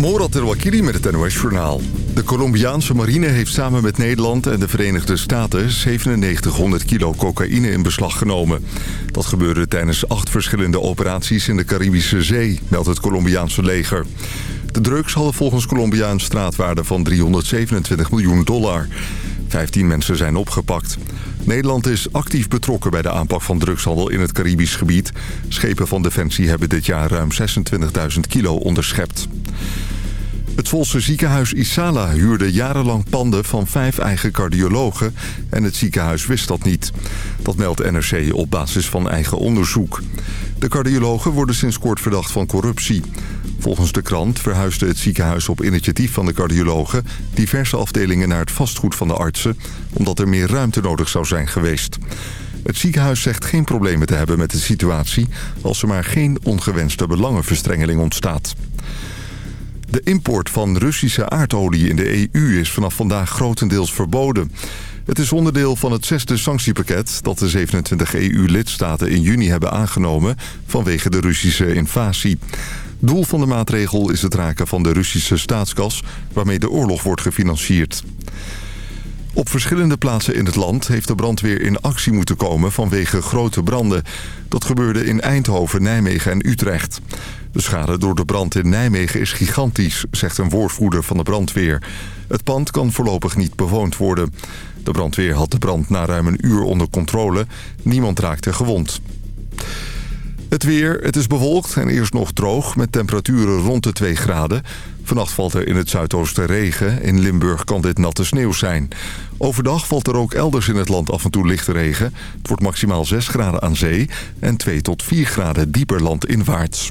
Morat Wakili met het NOS-journaal. De Colombiaanse marine heeft samen met Nederland en de Verenigde Staten... 9700 kilo cocaïne in beslag genomen. Dat gebeurde tijdens acht verschillende operaties in de Caribische Zee... meldt het Colombiaanse leger. De drugs hadden volgens Colombia een straatwaarde van 327 miljoen dollar. 15 mensen zijn opgepakt. Nederland is actief betrokken bij de aanpak van drugshandel in het Caribisch gebied. Schepen van Defensie hebben dit jaar ruim 26.000 kilo onderschept. Het Volse ziekenhuis Isala huurde jarenlang panden van vijf eigen cardiologen... en het ziekenhuis wist dat niet. Dat meldt NRC op basis van eigen onderzoek. De cardiologen worden sinds kort verdacht van corruptie. Volgens de krant verhuisde het ziekenhuis op initiatief van de cardiologen... diverse afdelingen naar het vastgoed van de artsen... omdat er meer ruimte nodig zou zijn geweest. Het ziekenhuis zegt geen problemen te hebben met de situatie... als er maar geen ongewenste belangenverstrengeling ontstaat. De import van Russische aardolie in de EU is vanaf vandaag grotendeels verboden. Het is onderdeel van het zesde sanctiepakket dat de 27 EU-lidstaten in juni hebben aangenomen vanwege de Russische invasie. Doel van de maatregel is het raken van de Russische staatskas waarmee de oorlog wordt gefinancierd. Op verschillende plaatsen in het land heeft de brandweer in actie moeten komen vanwege grote branden. Dat gebeurde in Eindhoven, Nijmegen en Utrecht. De schade door de brand in Nijmegen is gigantisch, zegt een woordvoerder van de brandweer. Het pand kan voorlopig niet bewoond worden. De brandweer had de brand na ruim een uur onder controle. Niemand raakte gewond. Het weer, het is bewolkt en eerst nog droog met temperaturen rond de 2 graden. Vannacht valt er in het zuidoosten regen. In Limburg kan dit natte sneeuw zijn. Overdag valt er ook elders in het land af en toe lichte regen. Het wordt maximaal 6 graden aan zee en 2 tot 4 graden dieper landinwaarts.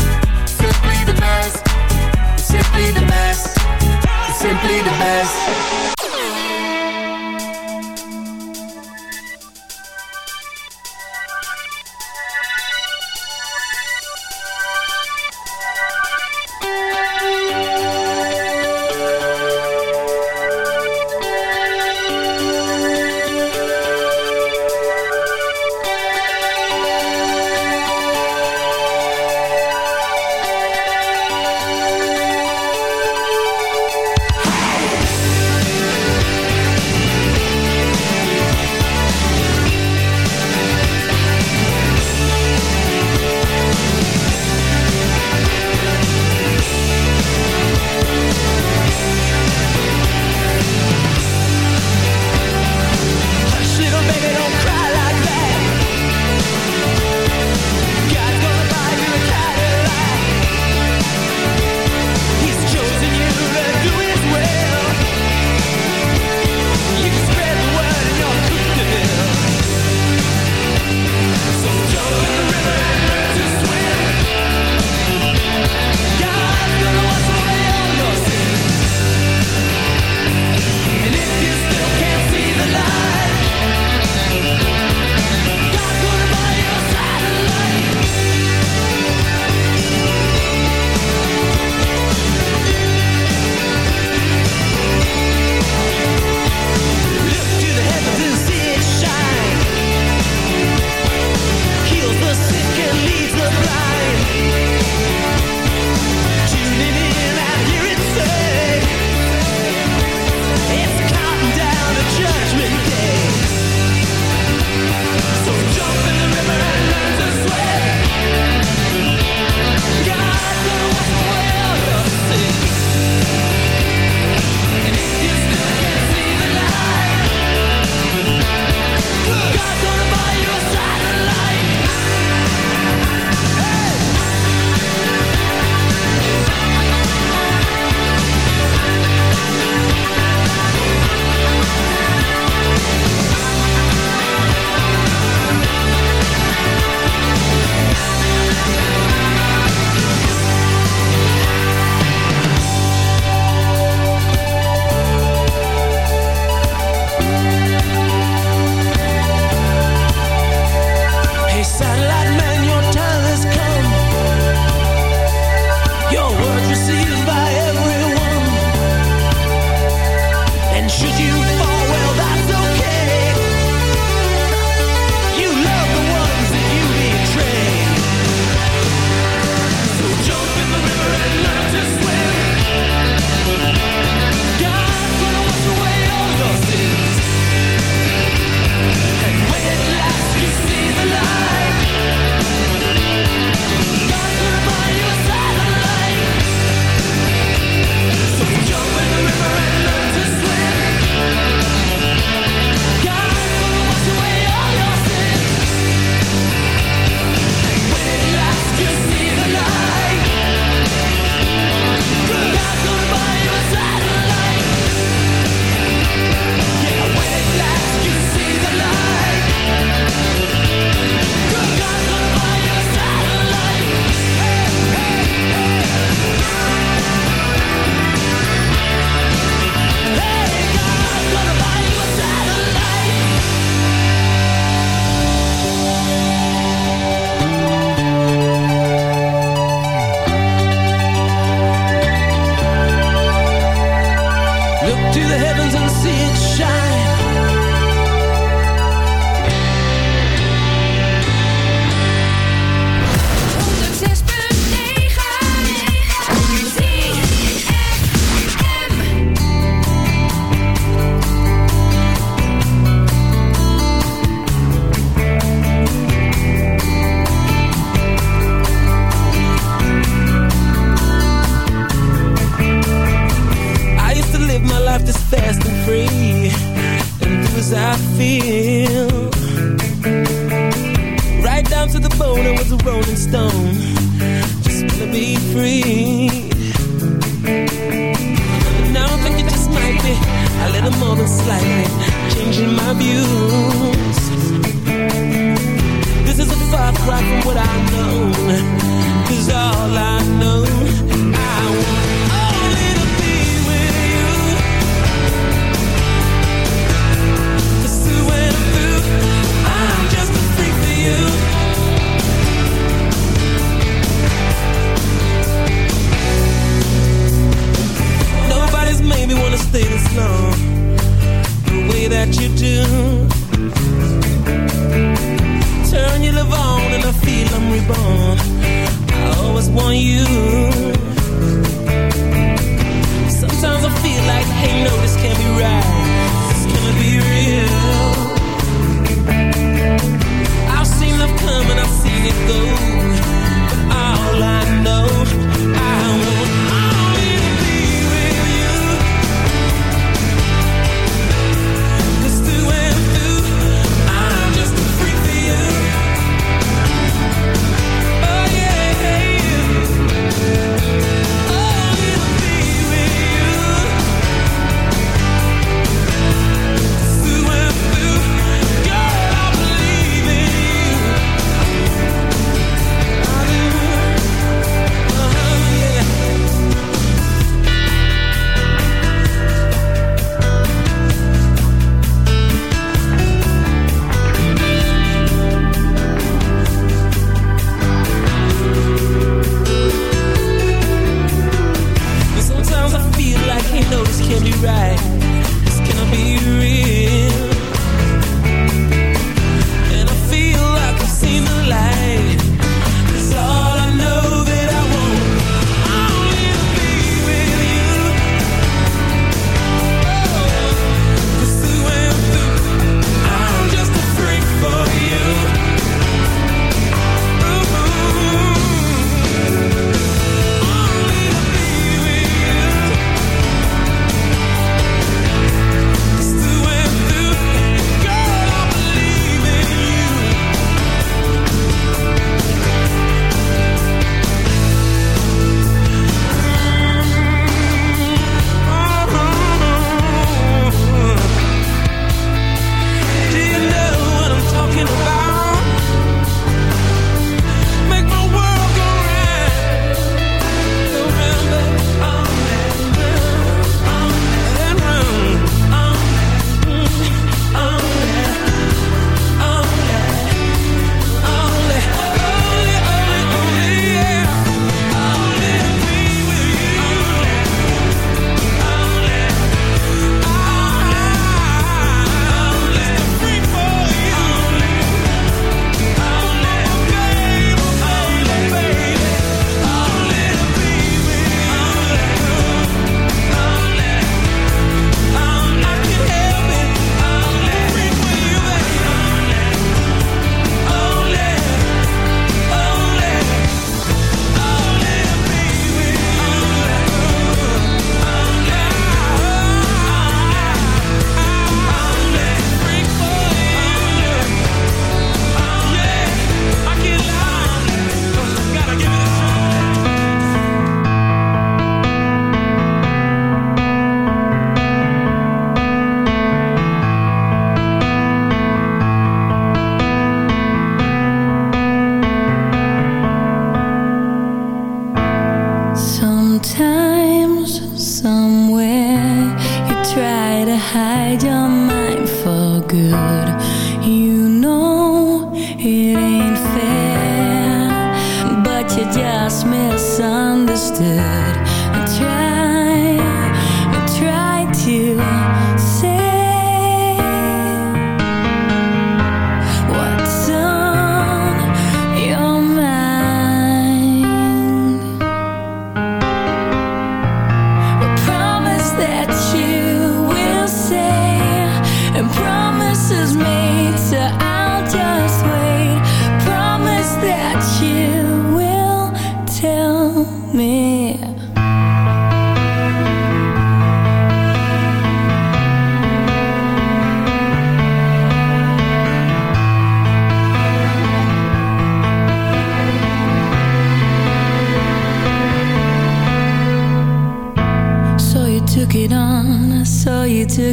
best. It's simply the best. It's simply the best.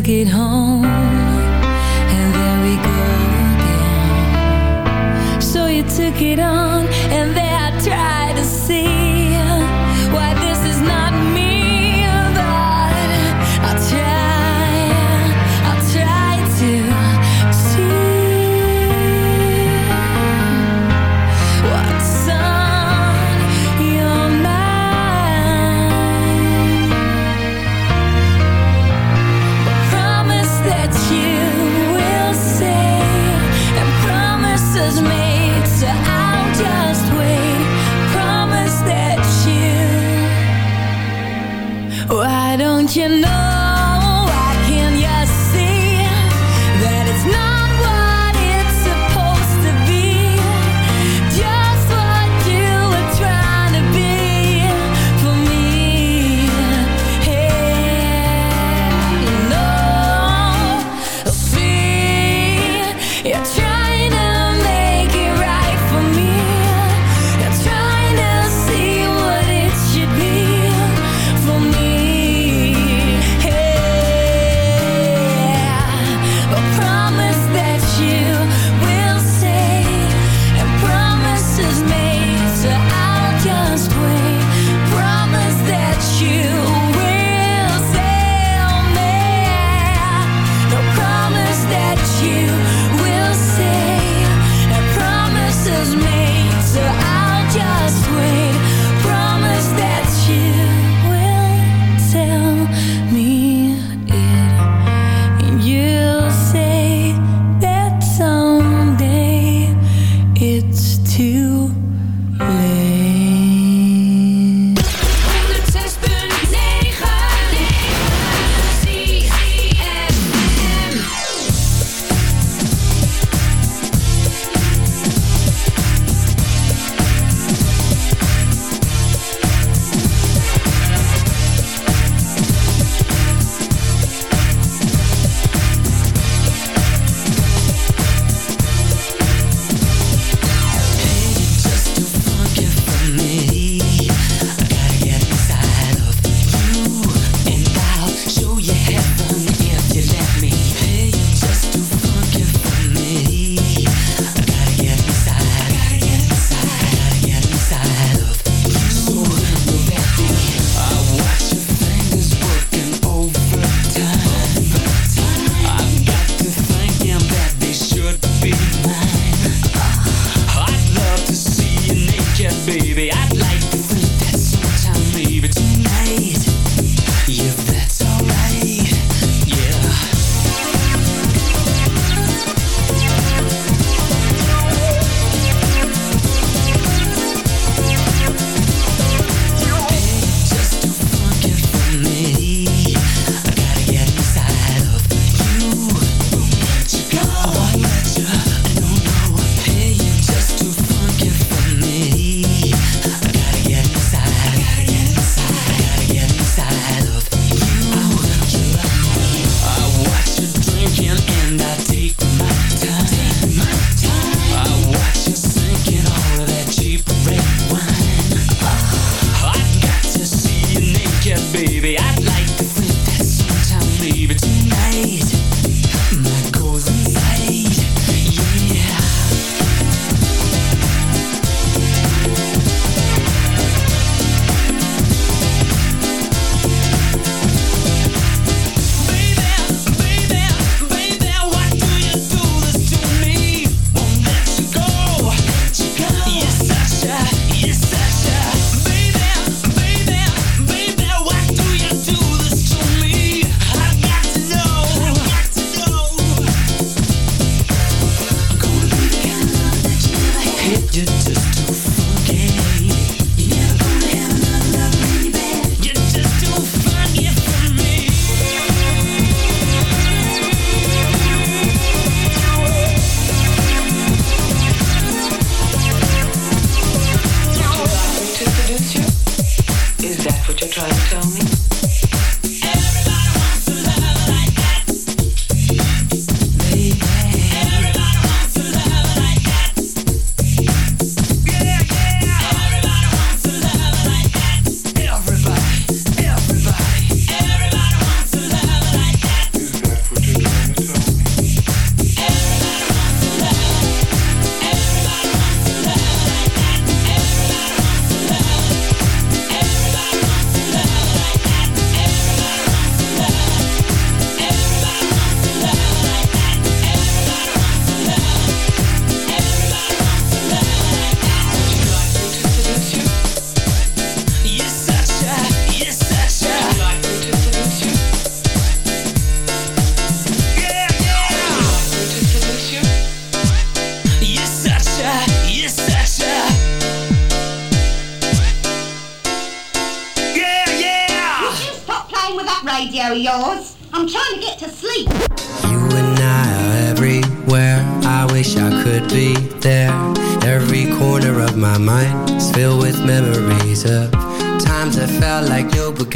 It home.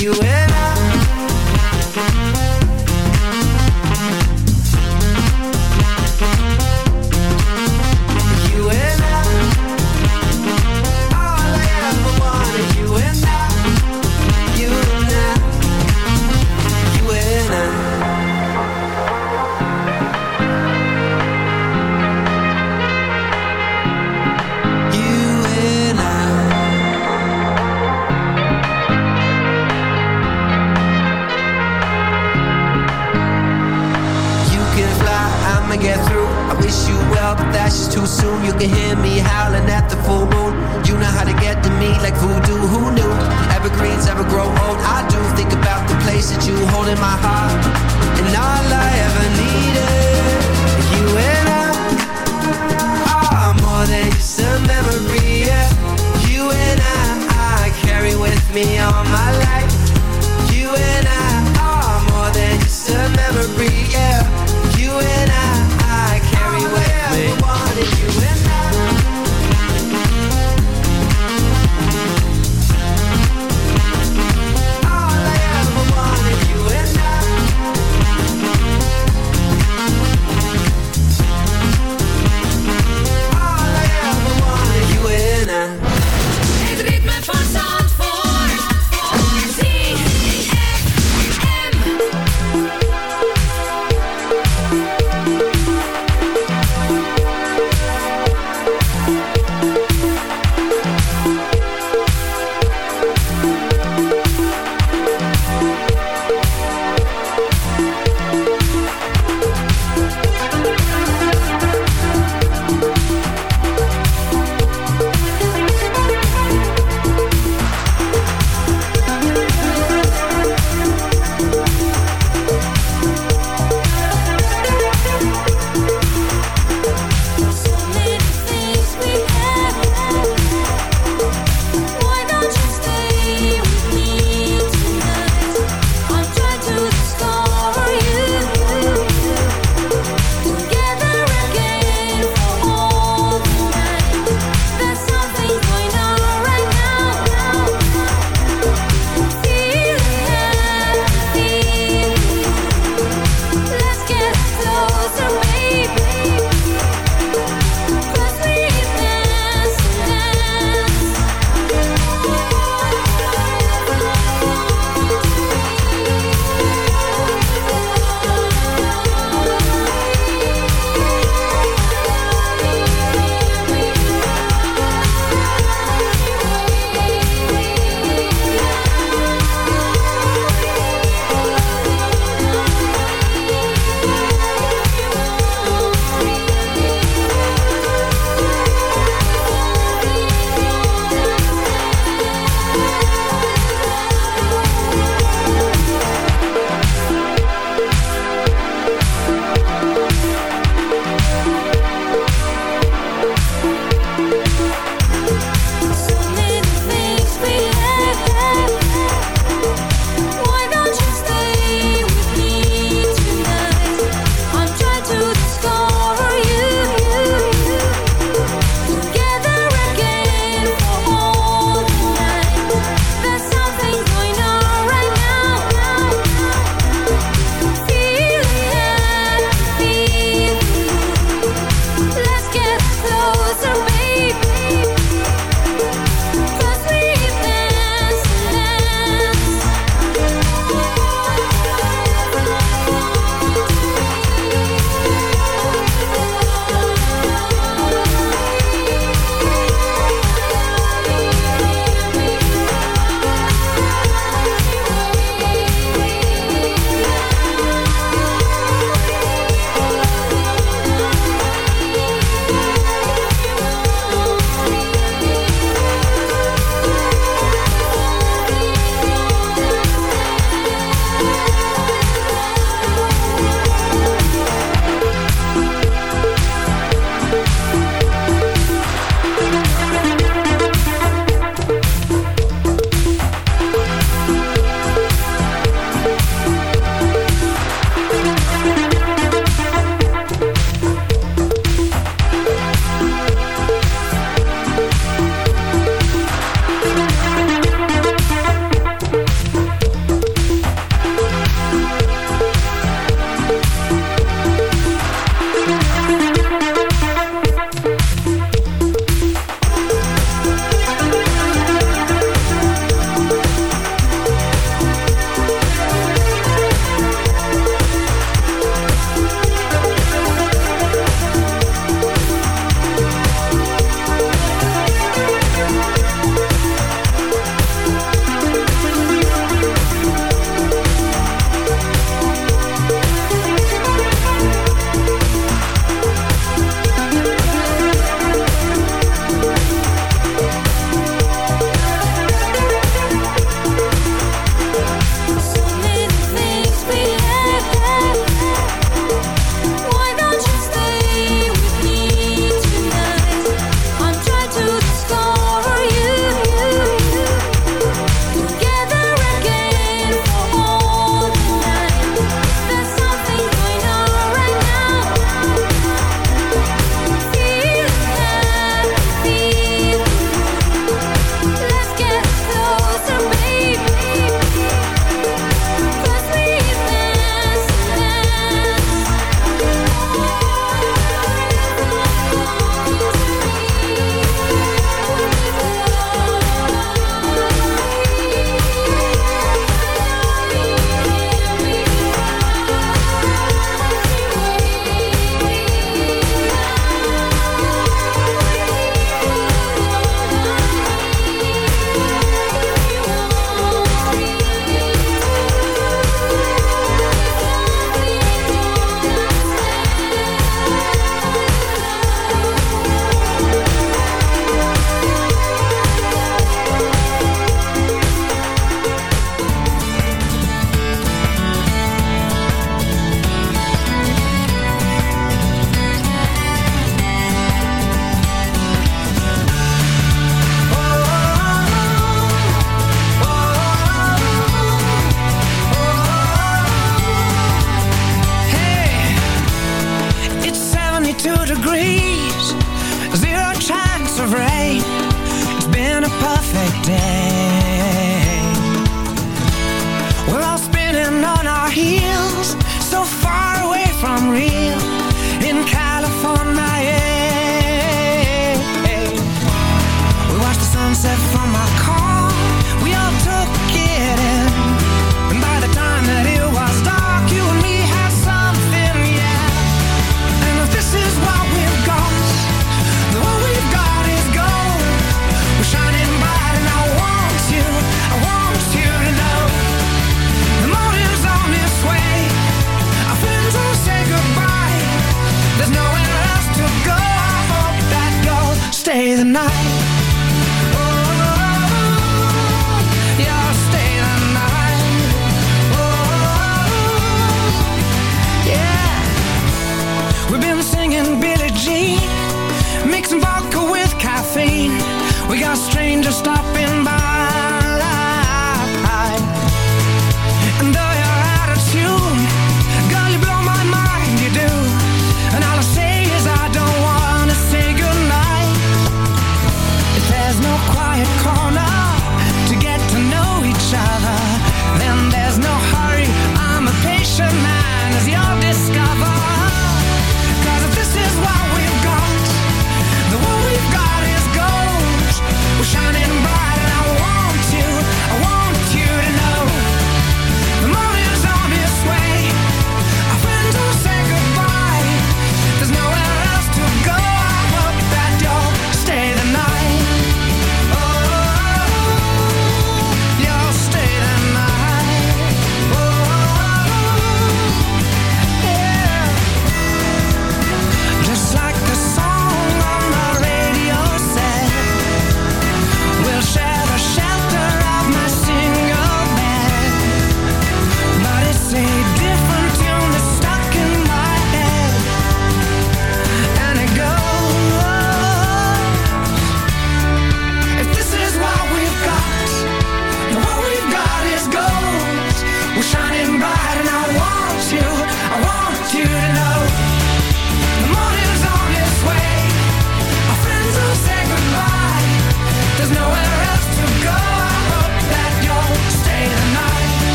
You and I.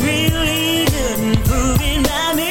really couldn't prove it by me.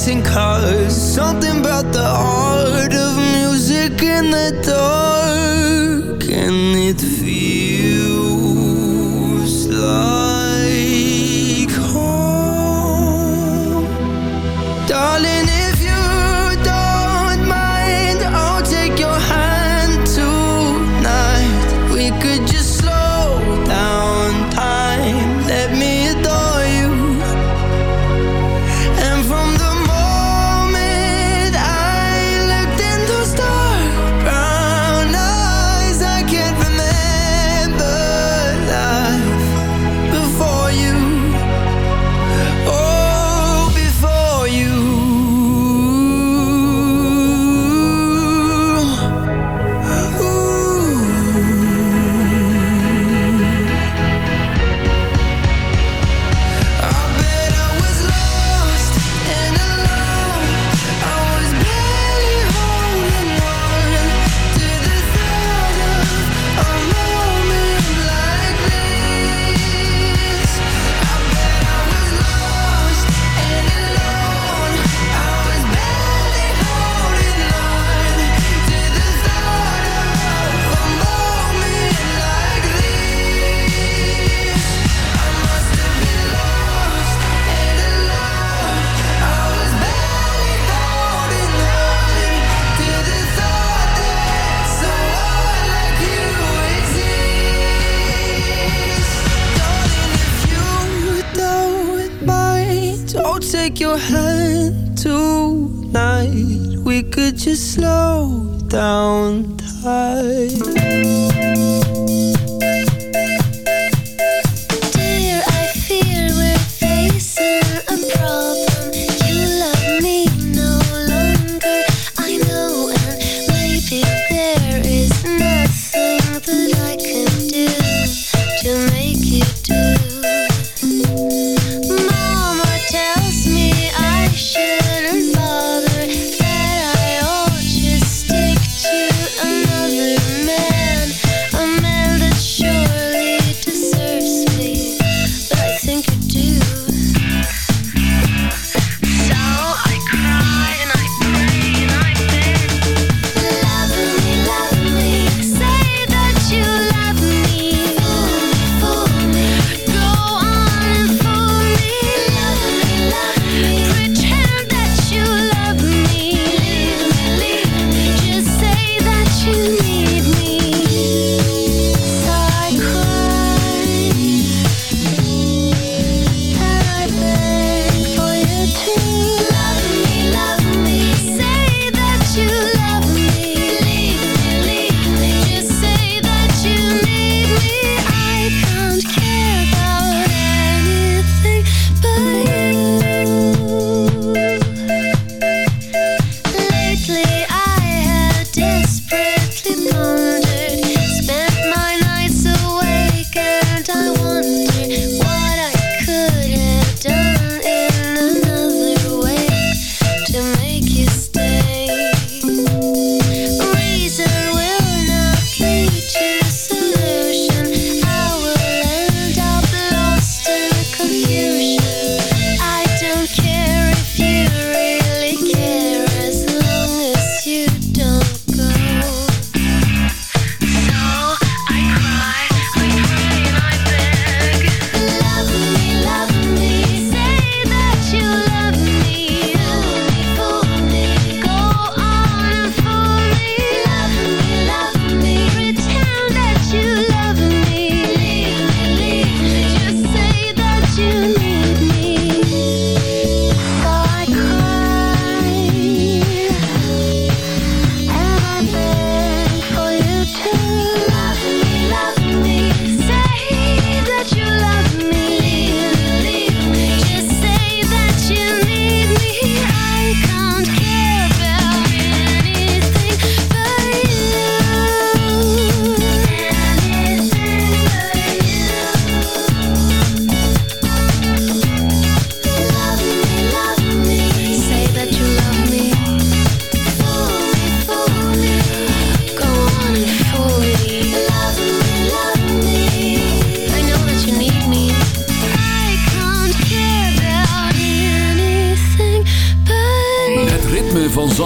Chasing cars. Something about the